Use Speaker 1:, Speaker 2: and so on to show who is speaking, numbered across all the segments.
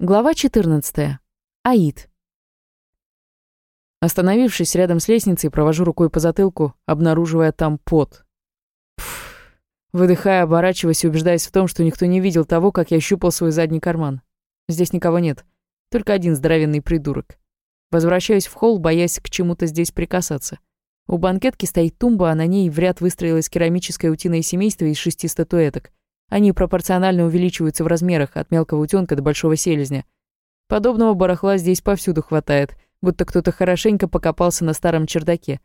Speaker 1: Глава 14. Аид. Остановившись рядом с лестницей, провожу рукой по затылку, обнаруживая там пот. Пфф. Выдыхая, оборачиваясь и убеждаясь в том, что никто не видел того, как я щупал свой задний карман. Здесь никого нет. Только один здоровенный придурок. Возвращаюсь в холл, боясь к чему-то здесь прикасаться. У банкетки стоит тумба, а на ней в ряд выстроилось керамическое утиное семейство из шести статуэток — они пропорционально увеличиваются в размерах от мелкого утёнка до большого селезня. Подобного барахла здесь повсюду хватает, будто кто-то хорошенько покопался на старом чердаке.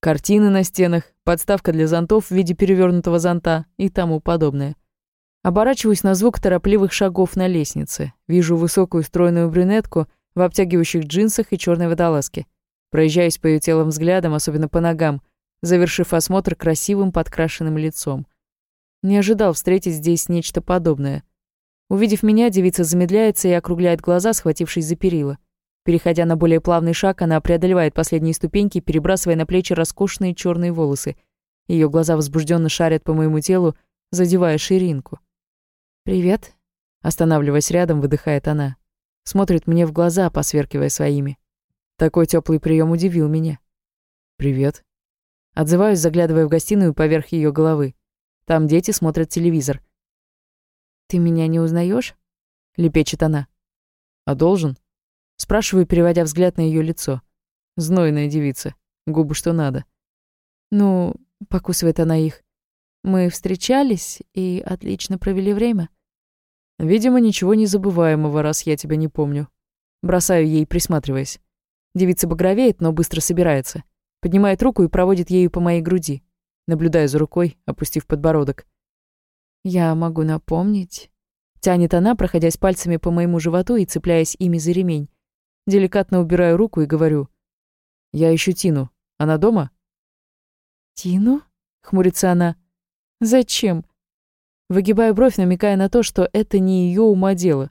Speaker 1: Картины на стенах, подставка для зонтов в виде перевернутого зонта и тому подобное. Оборачиваюсь на звук торопливых шагов на лестнице. Вижу высокую стройную брюнетку в обтягивающих джинсах и черной водолазке. Проезжаюсь по ее телом взглядом, особенно по ногам, завершив осмотр красивым подкрашенным лицом. Не ожидал встретить здесь нечто подобное. Увидев меня, девица замедляется и округляет глаза, схватившись за перила. Переходя на более плавный шаг, она преодолевает последние ступеньки, перебрасывая на плечи роскошные черные волосы. Ее глаза возбужденно шарят по моему телу, задевая ширинку. «Привет», — останавливаясь рядом, выдыхает она. Смотрит мне в глаза, посверкивая своими. Такой теплый прием удивил меня. «Привет». Отзываюсь, заглядывая в гостиную поверх ее головы. Там дети смотрят телевизор. «Ты меня не узнаешь? лепечет она. «А должен?» Спрашиваю, переводя взгляд на ее лицо. Знойная девица. Губы что надо. «Ну, — покусывает она их, — мы встречались и отлично провели время». «Видимо, ничего незабываемого, раз я тебя не помню». Бросаю ей, присматриваясь. Девица багровеет, но быстро собирается. Поднимает руку и проводит ею по моей груди наблюдая за рукой, опустив подбородок. «Я могу напомнить...» Тянет она, проходясь пальцами по моему животу и цепляясь ими за ремень. Деликатно убираю руку и говорю. «Я ищу Тину. Она дома?» «Тину?» — хмурится она. «Зачем?» Выгибаю бровь, намекая на то, что это не ее ума дело.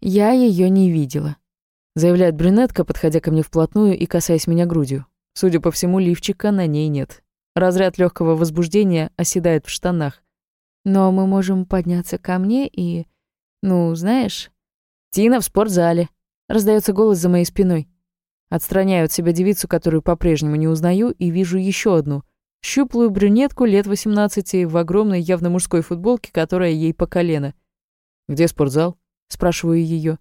Speaker 1: «Я ее не видела», — заявляет брюнетка, подходя ко мне вплотную и касаясь меня грудью. Судя по всему, лифчика на ней нет. Разряд легкого возбуждения оседает в штанах. Но мы можем подняться ко мне и... Ну, знаешь... Тина в спортзале. Раздается голос за моей спиной. Отстраняю от себя девицу, которую по-прежнему не узнаю, и вижу еще одну. Щуплую брюнетку лет 18 в огромной явно мужской футболке, которая ей по колено. «Где спортзал?» — спрашиваю ее.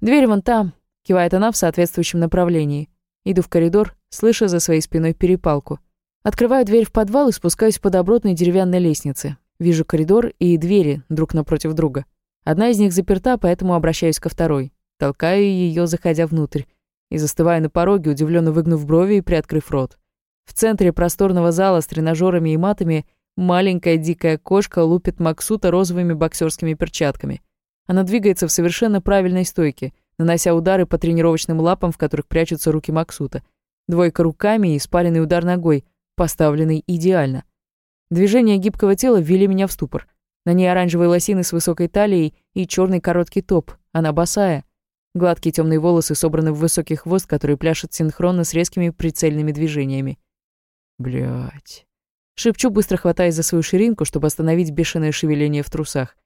Speaker 1: «Дверь вон там», — кивает она в соответствующем направлении. Иду в коридор, слыша за своей спиной перепалку. Открываю дверь в подвал и спускаюсь по добротной деревянной лестнице. Вижу коридор и двери друг напротив друга. Одна из них заперта, поэтому обращаюсь ко второй. Толкаю ее, заходя внутрь. И застываю на пороге, удивленно выгнув брови и приоткрыв рот. В центре просторного зала с тренажерами и матами маленькая дикая кошка лупит Максута розовыми боксерскими перчатками. Она двигается в совершенно правильной стойке, нанося удары по тренировочным лапам, в которых прячутся руки Максута. Двойка руками и спаренный удар ногой — поставленный идеально. Движения гибкого тела ввели меня в ступор. На ней оранжевые лосины с высокой талией и черный короткий топ, она босая. Гладкие темные волосы собраны в высокий хвост, который пляшет синхронно с резкими прицельными движениями. Блять. Шепчу, быстро хватаясь за свою ширинку, чтобы остановить бешеное шевеление в трусах.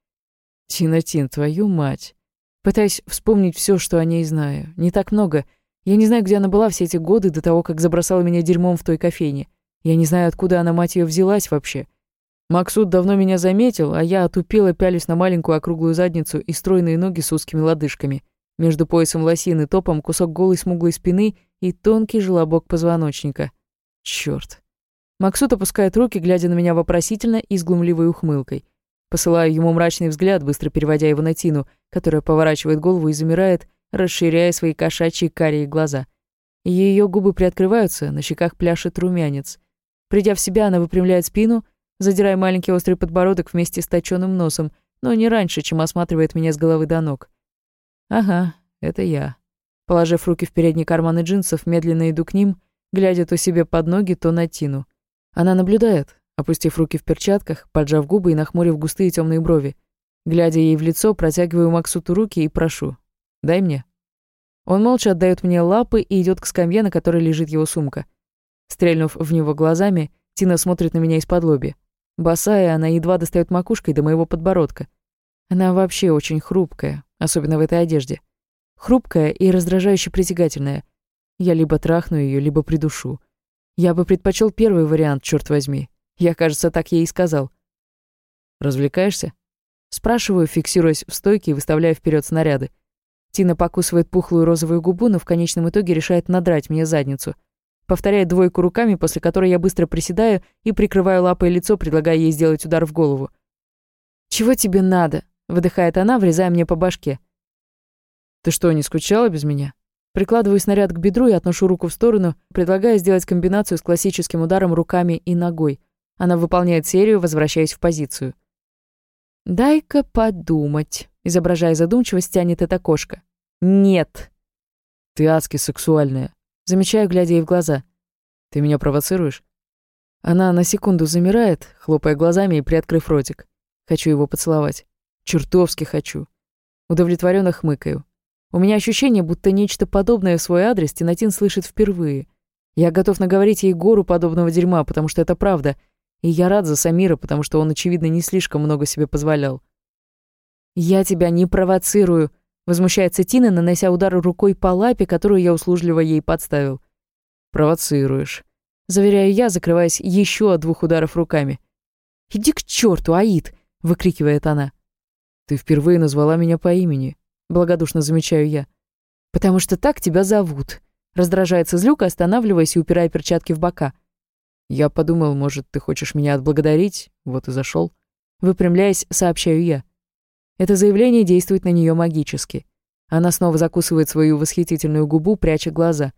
Speaker 1: Тина-Тин, твою мать. Пытаюсь вспомнить все, что о ней знаю. Не так много. Я не знаю, где она была все эти годы до того, как забросала меня дерьмом в той кофейне. Я не знаю, откуда она, мать ее, взялась вообще. Максут давно меня заметил, а я отупела, пялись на маленькую округлую задницу и стройные ноги с узкими лодыжками. Между поясом лосины топом кусок голой смуглой спины и тонкий желобок позвоночника. Чёрт. Максут опускает руки, глядя на меня вопросительно и с глумливой ухмылкой. Посылаю ему мрачный взгляд, быстро переводя его на Тину, которая поворачивает голову и замирает, расширяя свои кошачьи карие глаза. Ее губы приоткрываются, на щеках пляшет румянец. Придя в себя, она выпрямляет спину, задирая маленький острый подбородок вместе с точёным носом, но не раньше, чем осматривает меня с головы до ног. Ага, это я. Положив руки в передний карман джинсов, медленно иду к ним, глядя то себе под ноги, то на Тину. Она наблюдает, опустив руки в перчатках, поджав губы и нахмурив густые темные брови. Глядя ей в лицо, протягиваю Максуту руки и прошу. «Дай мне». Он молча отдает мне лапы и идет к скамье, на которой лежит его сумка. Стрельнув в него глазами, Тина смотрит на меня из-под лоби. Босая, она едва достает макушкой до моего подбородка. Она вообще очень хрупкая, особенно в этой одежде. Хрупкая и раздражающе притягательная. Я либо трахну ее, либо придушу. Я бы предпочел первый вариант, черт возьми. Я, кажется, так ей и сказал. «Развлекаешься?» Спрашиваю, фиксируясь в стойке и выставляя вперед снаряды. Тина покусывает пухлую розовую губу, но в конечном итоге решает надрать мне задницу. Повторяет двойку руками, после которой я быстро приседаю и прикрываю лапой лицо, предлагая ей сделать удар в голову. «Чего тебе надо?» — выдыхает она, врезая мне по башке. «Ты что, не скучала без меня?» Прикладываю снаряд к бедру и отношу руку в сторону, предлагая сделать комбинацию с классическим ударом руками и ногой. Она выполняет серию, возвращаясь в позицию. «Дай-ка подумать», — изображая задумчивость, тянет эта кошка. «Нет». «Ты адски сексуальная», — замечаю, глядя ей в глаза. «Ты меня провоцируешь?» Она на секунду замирает, хлопая глазами и приоткрыв ротик. Хочу его поцеловать. Чертовски хочу. Удовлетворенно хмыкаю. У меня ощущение, будто нечто подобное в свой адрес Тинатин слышит впервые. Я готов наговорить ей гору подобного дерьма, потому что это правда — и я рад за Самира, потому что он, очевидно, не слишком много себе позволял. «Я тебя не провоцирую», — возмущается Тина, нанося удар рукой по лапе, которую я услужливо ей подставил. «Провоцируешь», — заверяю я, закрываясь еще от двух ударов руками. «Иди к черту, Аид!» — выкрикивает она. «Ты впервые назвала меня по имени», — благодушно замечаю я. «Потому что так тебя зовут», — раздражается Злюка, останавливаясь и упирая перчатки в бока. Я подумал, может, ты хочешь меня отблагодарить? Вот и зашел. Выпрямляясь, сообщаю я. Это заявление действует на нее магически. Она снова закусывает свою восхитительную губу, пряча глаза.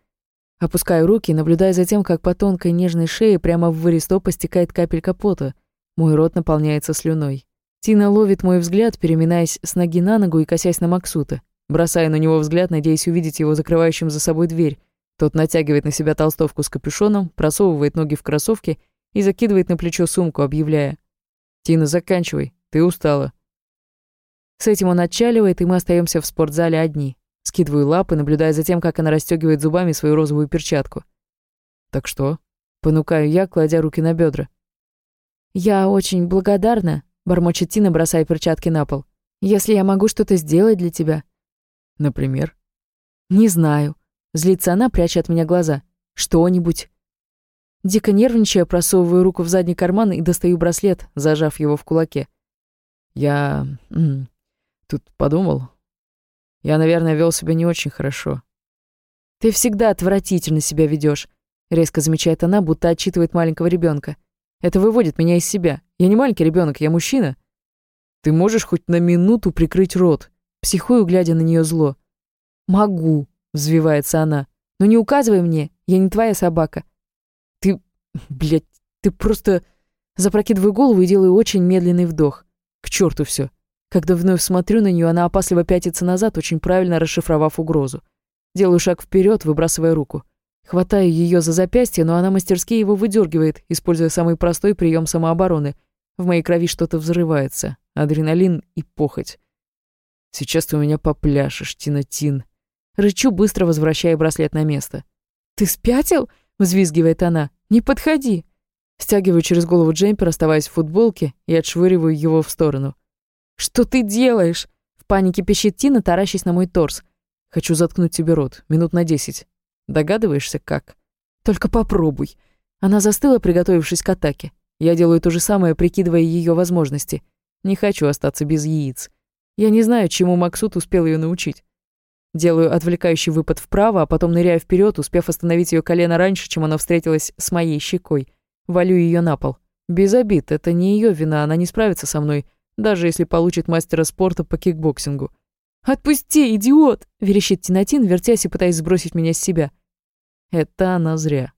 Speaker 1: Опускаю руки, наблюдая за тем, как по тонкой нежной шее прямо в вырестопа стекает капелька пота. Мой рот наполняется слюной. Тина ловит мой взгляд, переминаясь с ноги на ногу и косясь на Максута. Бросаю на него взгляд, надеясь увидеть его закрывающим за собой дверь. Тот натягивает на себя толстовку с капюшоном, просовывает ноги в кроссовки и закидывает на плечо сумку, объявляя. «Тина, заканчивай, ты устала». С этим он отчаливает, и мы остаемся в спортзале одни. Скидываю лапы, наблюдая за тем, как она расстегивает зубами свою розовую перчатку. «Так что?» — понукаю я, кладя руки на бедра. «Я очень благодарна», — бормочет Тина, бросая перчатки на пол. «Если я могу что-то сделать для тебя». «Например?» «Не знаю», Злится она, пряча от меня глаза. «Что-нибудь». Дико нервничая, просовываю руку в задний карман и достаю браслет, зажав его в кулаке. Я... тут подумал. Я, наверное, вел себя не очень хорошо. «Ты всегда отвратительно себя ведешь, резко замечает она, будто отчитывает маленького ребенка. «Это выводит меня из себя. Я не маленький ребенок, я мужчина». «Ты можешь хоть на минуту прикрыть рот?» Психую, глядя на нее зло. «Могу», взвивается она. «Ну не указывай мне, я не твоя собака». «Ты... блядь, ты просто...» Запрокидываю голову и делаю очень медленный вдох. К черту все. Когда вновь смотрю на нее, она опасливо пятится назад, очень правильно расшифровав угрозу. Делаю шаг вперед, выбрасывая руку. Хватаю ее за запястье, но она мастерски его выдергивает, используя самый простой прием самообороны. В моей крови что-то взрывается. Адреналин и похоть. Сейчас ты у меня попляшешь, Тина-Тин. Рычу, быстро возвращая браслет на место. «Ты спятил?» — взвизгивает она. «Не подходи!» Стягиваю через голову джемпер, оставаясь в футболке, и отшвыриваю его в сторону. «Что ты делаешь?» В панике пищит Тина, таращись на мой торс. «Хочу заткнуть тебе рот. Минут на десять. Догадываешься, как?» «Только попробуй». Она застыла, приготовившись к атаке. Я делаю то же самое, прикидывая ее возможности. Не хочу остаться без яиц. Я не знаю, чему Максут успел ее научить. Делаю отвлекающий выпад вправо, а потом ныряю вперед, успев остановить ее колено раньше, чем она встретилась с моей щекой. Валю ее на пол. Без обид, это не ее вина, она не справится со мной, даже если получит мастера спорта по кикбоксингу. «Отпусти, идиот!» — верещит Тинатин, вертясь и пытаясь сбросить меня с себя. Это она зря.